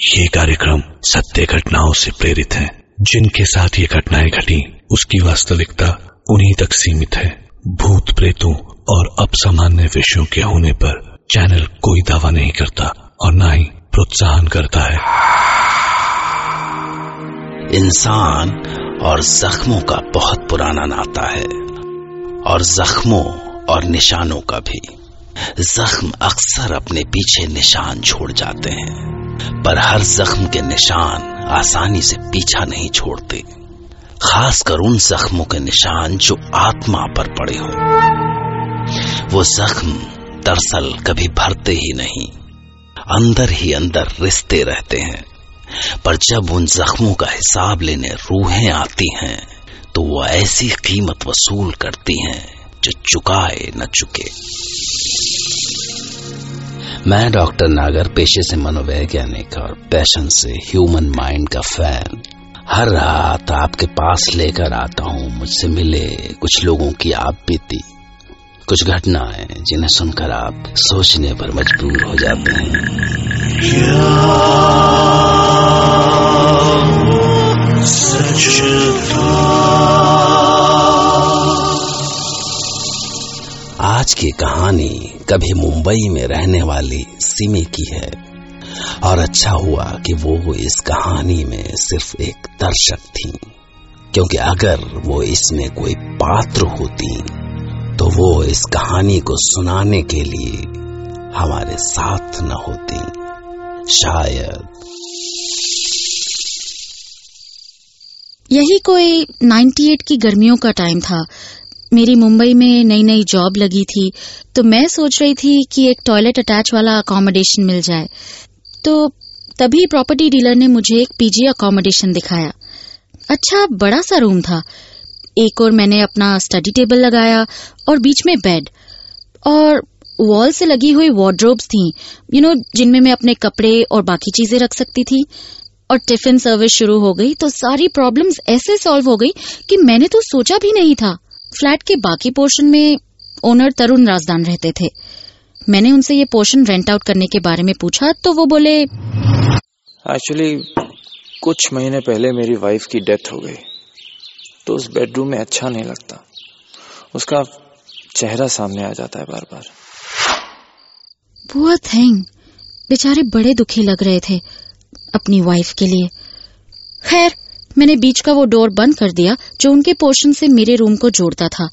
ये कार्यक्रम सत्य घटनाओं से प्रेरित है। जिनके साथ ये घटनाएँ घटी, उसकी वास्तविकता उन्हीं तक सीमित है। भूत प्रेतों और अपसामान्य विषयों के होने पर चैनल कोई दावा नहीं करता और न ही प्रोत्साहन करता है। इंसान और जख्मों का बहुत पुराना नाता है, और जख्मों और निशानों का भी। जख्म अक्सर अपने पीछे निशान छोड़ जाते हैं। पर हर जख्म के निशान आसानी से पीछा नहीं छोड़ते, खासकर उन जख्मों के निशान जो आत्मा पर पड़े हों। वो जख्म दरअसल कभी भरते ही नहीं, अंदर ही अंदर रिश्ते रहते हैं। पर जब उन जख्मों का हिसाब लेने रूहें आती हैं तो वो ऐसी कीमत वसूल करती हैं जो चुकाए न चुके। मैं डॉक्टर नागर, पेशे से मनोवैज्ञानिक और पैशन से ह्यूमन माइंड का फ़ैन। हर रात आपके पास लेकर आता हूँ, मुझसे मिले कुछ लोगों की आप बीती। कुछ घटनाएँ जिन्हें सुनकर आप सोचने पर मजबूर हो जाते हैं। आज की कहानी कभी मुंबई में रहने वाली सिमी की है। और अच्छा हुआ कि वो इस कहानी में सिर्फ़ एक दर्शक थी, क्योंकि अगर वो इसमें कोई पात्र होती तो वो इस कहानी को सुनाने के लिए हमारे साथ न होती। शायद। यही कोई 98 की गर्मियों का टाइम था। मेरी मुंबई में नई नई जॉब लगी थी तो मैं सोच रही थी कि एक टॉयलेट अटैच वाला अकोमोडेशन मिल जाए। तो तभी प्रॉपर्टी डीलर ने मुझे एक पीजी अकोमोडेशन दिखाया। अच्छा बड़ा सा रूम था। एक और मैंने अपना स्टडी टेबल लगाया और बीच में बेड और वॉल से लगी हुई वार्ड्रोब्स थी यू नो जिनमें मैं अपने कपड़े और बाकी चीज़ें रख सकती थी। और टिफ़िन सर्विस शुरू हो गई तो सारी प्रॉब्लम्स ऐसे सॉल्व हो गई कि मैंने तो सोचा भी नहीं था। फ्लैट के बाकी पोर्शन में ओनर तरुण राजदान रहते थे। मैंने उनसे ये पोर्शन रेंट आउट करने के बारे में पूछा तो वो बोले एक्चुअली कुछ महीने पहले मेरी वाइफ की डेथ हो गई तो उस बेडरूम में अच्छा नहीं लगता। उसका चेहरा सामने आ जाता है बार बार पुअर थिंग बेचारे बड़े दुखी लग रहे थे अपनी वाइफ के लिए। खैर मैंने बीच का वो डोर बंद कर दिया जो उनके पोर्शन से मेरे रूम को जोड़ता था।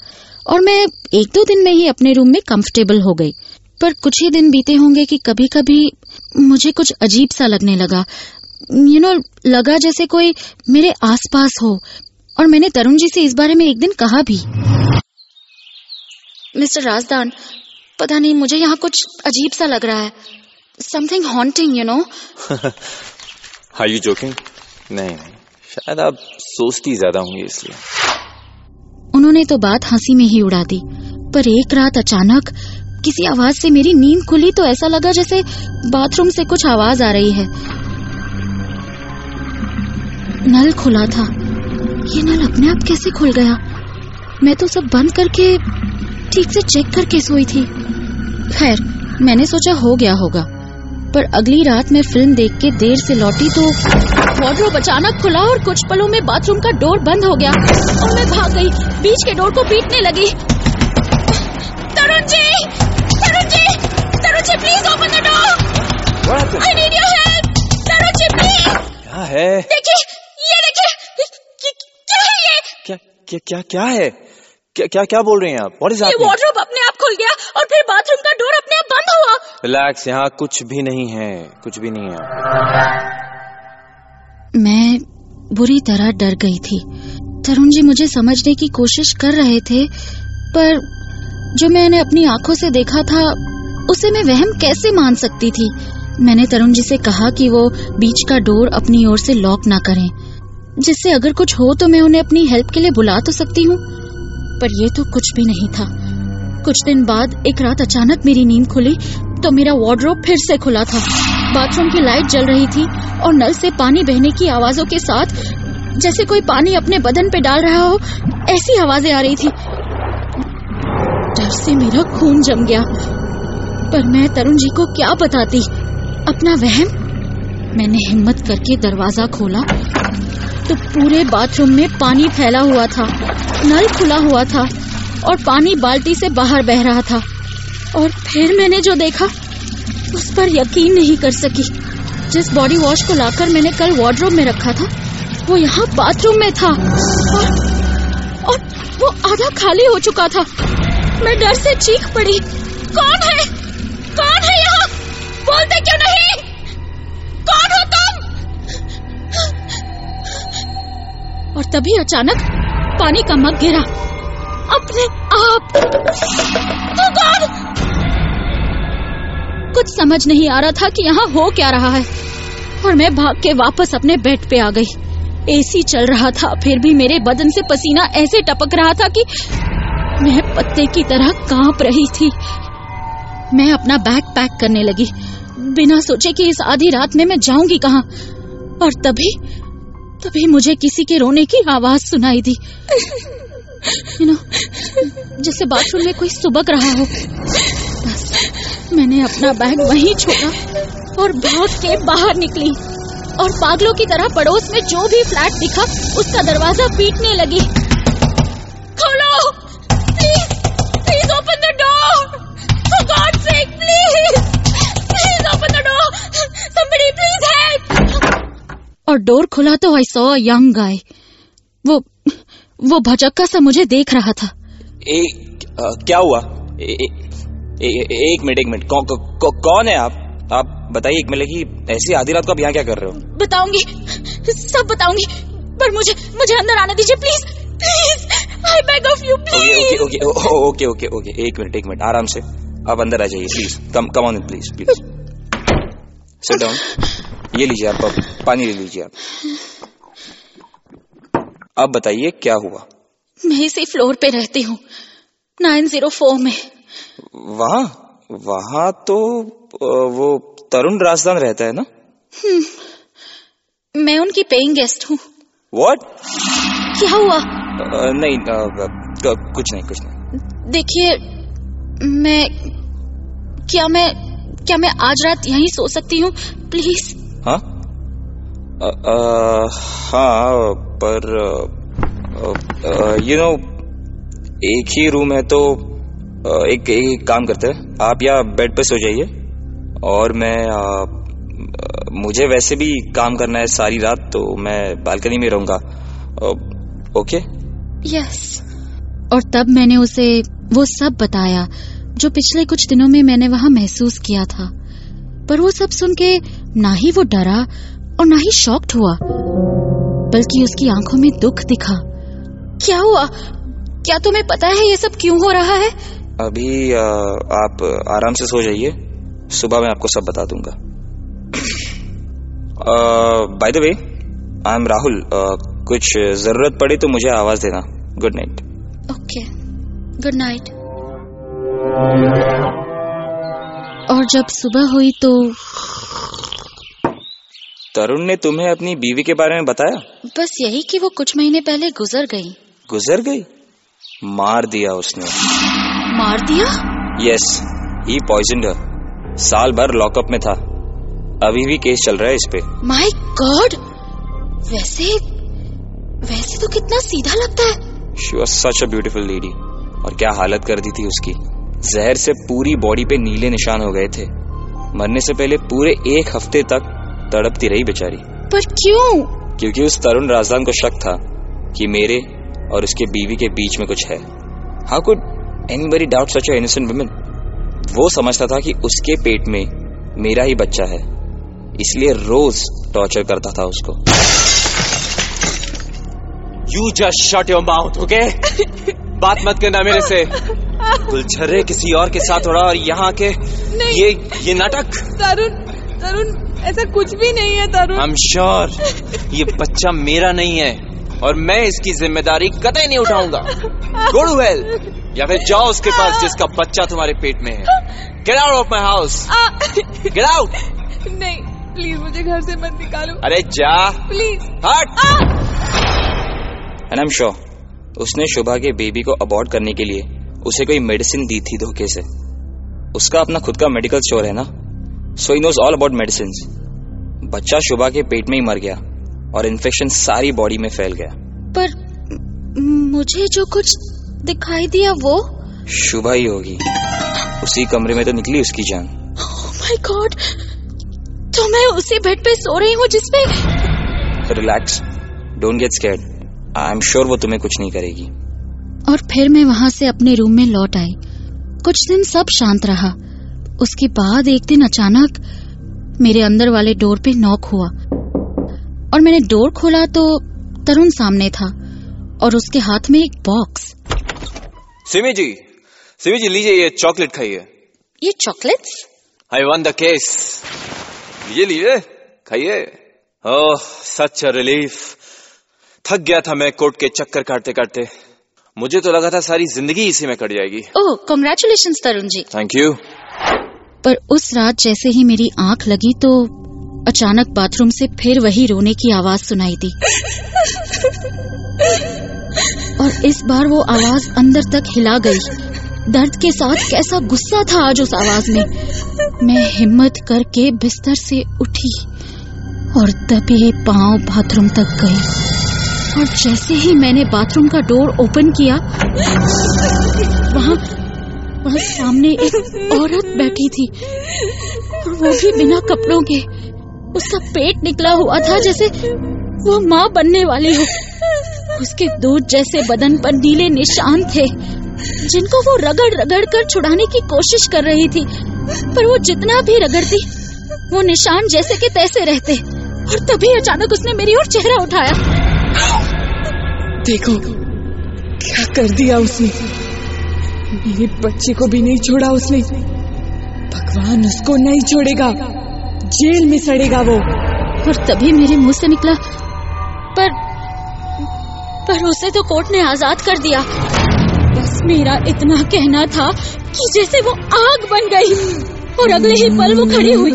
और मैं एक दो दिन में ही अपने रूम में कंफर्टेबल हो गई। पर कुछ ही दिन बीते होंगे कि कभी कभी मुझे कुछ अजीब सा लगने लगा। यू नो लगा जैसे कोई मेरे आसपास हो। और मैंने तरुण जी से इस बारे में एक दिन कहा भी। मिस्टर राजदान पता नहीं मुझे यहाँ कुछ अजीब सा लग रहा है। Something haunting you know are you joking नहीं। शायद आप सोचती ज़्यादा होंगी इसलिए। उन्होंने तो बात हँसी में ही उड़ा दी, पर एक रात अचानक किसी आवाज़ से मेरी नींद खुली तो ऐसा लगा जैसे बाथरूम से कुछ आवाज़ आ रही है। नल खुला था। ये नल अपने आप कैसे खुल गया? मैं तो सब बंद करके, ठीक से चेक करके सोई थी। खैर, मैंने सोचा हो गया होगा, पर अगली रात मैं फ़िल्म देख के देर से लौटी तो वार्डरोब अचानक खुला और कुछ पलों में बाथरूम का डोर बंद हो गया। और मैं भाग गई। बीच के डोर को पीटने लगी। Tarun ji! Tarun ji! Tarun ji please open the door I need your help Tarun ji please क्या है? देखिए ये देखिए क्या है ये? क्या क्या क्या क्या है? क्या क्या क्या बोल रही हैं आप? व्हाट इज़ ये वार्डरोब अपने आप खुल गया और फिर बाथरूम का डोर अपने आप बंद हुआ। रिलैक्स यहाँ कुछ भी नहीं है कुछ भी नहीं है। मैं बुरी तरह डर गई थी। तरुण जी मुझे समझने की कोशिश कर रहे थे, पर जो मैंने अपनी आँखों से देखा था, उसे मैं वहम कैसे मान सकती थी? मैंने तरुण जी से कहा कि वो बीच का डोर अपनी ओर से लॉक ना करें। जिससे अगर कुछ हो तो मैं उन्हें अपनी हेल्प के लिए बुला तो सकती हूँ। पर ये तो कुछ भी नहीं था। कुछ दिन बाद एक रात अचानक मेरी नींद खुली तो मेरा वार्डरोब फिर से खुला था। बाथरूम की लाइट जल रही थी और नल से पानी बहने की आवाजों के साथ जैसे कोई पानी अपने बदन पे डाल रहा हो, ऐसी आवाज़ें आ रही थी। डर से मेरा खून जम गया। पर मैं तरुण जी को क्या बताती? अपना वहम? मैंने हिम्मत करके दरवाज़ा खोला। तो पूरे बाथरूम में पानी फैला हुआ था, नल खुला हुआ था और पानी बाल्टी से बाहर बह रहा था। और फिर मैंने जो देखा उस पर यकीन नहीं कर सकी। जिस बॉडी वॉश को लाकर मैंने कल वार्डरोब में रखा था वो यहाँ बाथरूम में था। और, और वो आधा खाली हो चुका था। मैं डर से चीख पड़ी। कौन है? कौन है यहाँ? बोलते क्यों नहीं? कौन हो तुम? और तभी अचानक पानी का मग गिरा। अपने आप। तू कौन? कुछ समझ नहीं आ रहा था कि यहाँ हो क्या रहा है। और मैं भाग के वापस अपने बेड पे आ गई। एसी चल रहा था, फिर भी मेरे बदन से पसीना ऐसे टपक रहा था कि मैं पत्ते की तरह काँप रही थी। मैं अपना बैग पैक करने लगी। बिना सोचे कि इस आधी रात में मैं जाऊँगी कहाँ। और तभी तभी मुझे किसी के रोने की आवाज़ सुनाई दी। यू नो जैसे बाथरूम में कोई सुबक रहा हो। मैंने अपना बैग वहीं छोड़ा और भाग के बाहर निकली। और पागलों की तरह पड़ोस में जो भी फ्लैट दिखा उसका दरवाज़ा पीटने लगी। खोलो! Please open the door please open the door please help और डोर खुला तो आई सॉ यंग गाय वो वो भजक्का सा मुझे देख रहा था। ए, आ, क्या हुआ? ए, ए, एक मिनट एक मिनट। कौ, कौ, कौ, कौन है आप? आप बताइए एक मिनट की ऐसी आधी रात को आप यहाँ क्या कर रहे हो? बताऊँगी। सब बताऊँगी। पर मुझे मुझे अंदर आने दीजिए please please I beg of you please okay okay okay okay okay. एक मिनट एक मिनट। आराम से। आप अंदर आ जाइए please come come on please please sit down ये लीजिए आप अब पानी ले लीजिए आप। अब बताइए क्या हुआ? मैं इसी फ्लोर पे रहती हूँ नाइन ज़ीरो फोर में। वहाँ वहाँ तो वो तरुण राजदान रहता है ना? मैं उनकी पेइंग गेस्ट हूँ। व्हाट क्या हुआ? आ, नहीं अ, कुछ नहीं कुछ नहीं। देखिए मैं क्या मैं क्या मैं आज रात यहीं सो सकती हूँ? प्लीज़ हाँ? हाँ पर यू नो एक ही रूम है तो एक एक काम करते हैं। आप या बेड पे सो जाइए। और मैं अ, मुझे वैसे भी काम करना है सारी रात तो मैं बालकनी में रहूँगा। ओके? यस और तब मैंने उसे वो सब बताया जो पिछले कुछ दिनों में मैंने वहाँ महसूस किया था। पर वो सब सुन के ना ही वो डरा और ना ही शॉक्ड हुआ बल्कि उसकी आँखों में दुख दिखा। क्या हुआ? क्या तुम्हें पता है ये सब क्यों हो रहा है? अभी आप आराम से सो जाइए। सुबह मैं आपको सब बता दूँगा। By the way I am Rahul कुछ ज़रूरत पड़ी तो मुझे आवाज़ देना। Good night okay good night और जब सुबह हुई तो तरुण ने तुम्हें अपनी बीवी के बारे में बताया? बस यही कि वो कुछ महीने पहले गुजर गई। गुजर गई? मार दिया उसने। मार दिया? यस ही पॉइजन साल भर लॉकअप में था। अभी भी केस चल रहा है इस पे। माय गॉड वैसे वैसे तो कितना सीधा लगता है। She was such a beautiful lady और क्या हालत कर दी थी उसकी। जहर से पूरी बॉडी पे नीले निशान हो गए थे। मरने से पहले पूरे एक हफ़्ते तक तड़पती रही बेचारी। पर क्यों? क्योंकि उस तरुण राजदान को शक था कि मेरे और उसके बीवी के बीच में कुछ है। How could anybody doubt such innocent women वो समझता था कि उसके पेट में मेरा ही बच्चा है। इसलिए रोज टॉर्चर करता था उसको। You just shut your mouth okay बात मत करना मेरे से। गुलछर्रे किसी और के साथ हो रहा और यहाँ के ये ये नाटक। तरुण तरुण ऐसा कुछ भी नहीं है तरुण। आई एम श्योर ये बच्चा मेरा नहीं है और मैं इसकी ज़िम्मेदारी कतई नहीं उठाऊँगा। गो टू वेल या फिर जाओ उसके पास जिसका बच्चा तुम्हारे पेट में है। Get out of my house get out नहीं प्लीज़ मुझे घर से मत निकालो। अरे जा। प्लीज़ हट। एंड आई एम उसने शुभा के बेबी को अबॉर्ट करने के लिए उसे कोई मेडिसिन दी थी धोखे से। उसका अपना खुद का मेडिकल स्टोर है ना? So he knows all about medicine बच्चा शुभा के पेट में ही मर गया और इन्फेक्शन सारी बॉडी में फैल गया। पर मुझे जो कुछ दिखाई दिया वो? शुभा ही होगी। उसी कमरे में तो निकली उसकी जान। माय गॉड तो मैं उसी बेड पे सो रही हूँ जिसपे relax don't get scared I am sure वो तुम्हें कुछ नहीं करेगी। और फिर मैं वहाँ से अपने रूम में लौट आई। कुछ दिन सब शांत रहा। उसके बाद एक दिन अचानक मेरे अंदर वाले डोर पे नॉक हुआ। और मैंने डोर खोला तो तरुण सामने था। और उसके हाथ में एक बॉक्स सिमी जी सिमी जी लीजिए ये चॉकलेट खाइए ये chocolates I won the case लीजिए लीजिए खाइए ओह सच अ रिलीफ थक गया था मैं कोर्ट के चक्कर काटते काटते मुझे तो लगा था सारी ज़िंदगी इसी में कट जाएगी ओह congratulation Tarun ji thank you पर उस रात जैसे ही मेरी आँख लगी तो अचानक बाथरूम से फिर वही रोने की आवाज़ सुनाई दी और इस बार वो आवाज़ अंदर तक हिला गई। दर्द के साथ कैसा गुस्सा था आज उस आवाज़ में। मैं हिम्मत करके बिस्तर से उठी और दबे पाँव बाथरूम तक गई। और जैसे ही मैंने बाथरूम का डोर ओपन किया, वहाँ वहाँ सामने एक औरत बैठी थी। और वो भी बिना कपड़ों के। उसका पेट निकला हुआ था जैसे वो माँ बनने वाली हो। उसके दूध जैसे बदन पर नीले निशान थे जिनको वो रगड़ रगड़ कर छुड़ाने की कोशिश कर रही थी पर वो जितना भी रगड़ती वो निशान जैसे के तैसे रहते और तभी अचानक उसने मेरी ओर चेहरा उठाया। देखो क्या कर दिया उसने। मेरे बच्चे को भी नहीं छोड़ा उसने। भगवान उसको नहीं छोड़ेगा जेल में सड़ेगा वो। और तभी मेरे मुँह से निकला। पर पर उसे तो कोर्ट ने आज़ाद कर दिया। बस मेरा इतना कहना था कि जैसे वो आग बन गई और अगले ही पल वो खड़ी हुई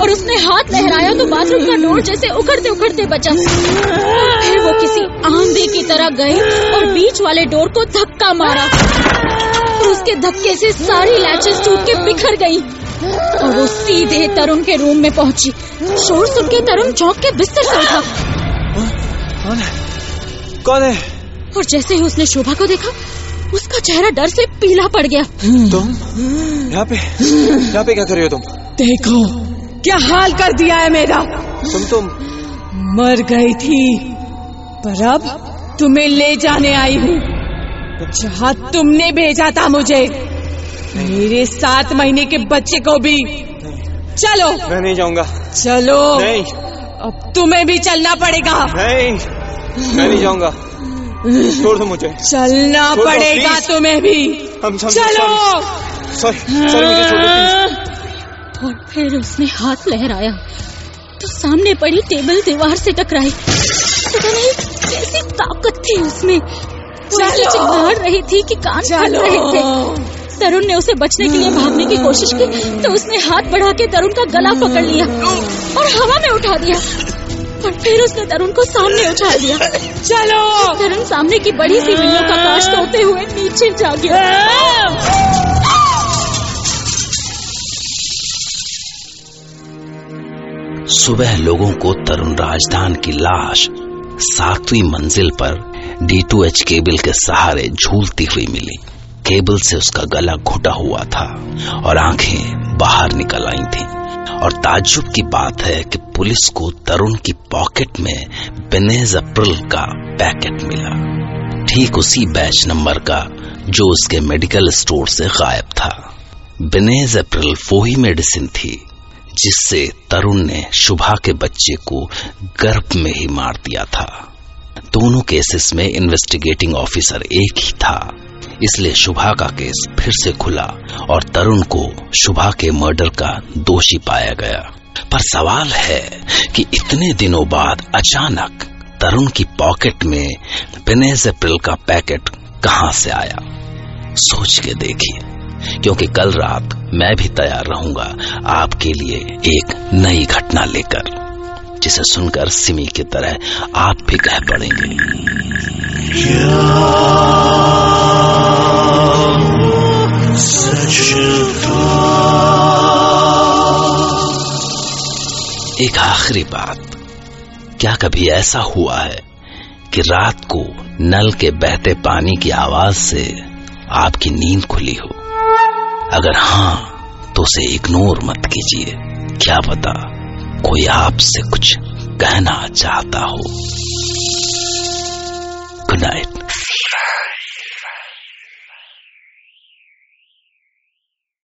और उसने हाथ लहराया तो बाथरूम का डोर जैसे उखड़ते उखड़ते बचा। फिर वो किसी आंधी की तरह गई और बीच वाले डोर को धक्का मारा और उसके धक्के से सारी लैचेस टूट के बिखर गई और वो सीधे तरुण के रूम में पहुँची। शोर सुन के तरुण चौंक के बिस्तर से उठा। कौन है? कौन है? और जैसे ही उसने शोभा को देखा उसका चेहरा डर से पीला पड़ गया। तुम? यहाँ पे? यहाँ पे क्या कर रही हो तुम? देखो क्या हाल कर दिया है मेरा। तुम तुम मर गई थी पर अब तुम्हें ले जाने आई हूँ। जहाँ तुमने भेजा था मुझे मेरे सात महीने के बच्चे को भी। चलो। मैं नहीं जाऊँगा। चलो। नहीं। अब तुम्हें भी चलना पड़ेगा। नहीं। मैं नहीं जाऊँगा। छोड़ दो मुझे। चलना पड़ेगा तुम्हें भी। हम चलो। सॉरी सॉरी मुझे छोड़ दो और फिर उसने हाथ लहराया। तो सामने पड़ी टेबल दीवार से टकराई। पता नहीं कैसी ताकत थी उसमें। वो ऐसे चलो। चिल्ला रही थी कि कान फट रहे थे। तरुण ने उसे बचने के लिए भागने की कोशिश की तो उसने हाथ बढ़ा के तरुण का गला पकड़ लिया और हवा में उठा दिया। और फिर उसने तरुण को सामने उछाल दिया। चलो। तरुण सामने की बड़ी सी विंडो का कांच तोड़ते हुए नीचे जा गया सुबह लोगों को तरुण राजधान की लाश सातवीं मंजिल पर डी टू एच केबल के सहारे झूलती हुई मिली। केबल से उसका गला घुटा हुआ था और आँखें बाहर निकल आई थीं। और ताज्जुब की बात है कि पुलिस को तरुण की पॉकेट में बेनेज अप्रल का पैकेट मिला। ठीक उसी बैच नंबर का, जो उसके मेडिकल स्टोर से गायब था। बेनेज अप्रल वो ही मेडिसिन थी, जिससे तरुण ने शुभा के बच्चे को गर्भ में ही मार दिया था। दोनों केसेस में इन्वेस्टिगेटिंग ऑफिसर एक ही था। इसलिए शुभा का केस फिर से खुला और तरुण को शुभा के मर्डर का दोषी पाया गया। पर सवाल है कि इतने दिनों बाद अचानक तरुण की पॉकेट में बेनेज अप्रैल का पैकेट कहाँ से आया? सोच के देखिए, क्योंकि कल रात मैं भी तैयार रहूँगा आपके लिए एक नई घटना लेकर, जिसे सुनकर सिमी की तरह आप भी कह पड़ेंगे। एक आखिरी बात। क्या कभी ऐसा हुआ है कि रात को नल के बहते पानी की आवाज़ से आपकी नींद खुली हो? अगर हाँ तो उसे इग्नोर मत कीजिए। क्या पता कोई आपसे कुछ कहना चाहता हो। Good night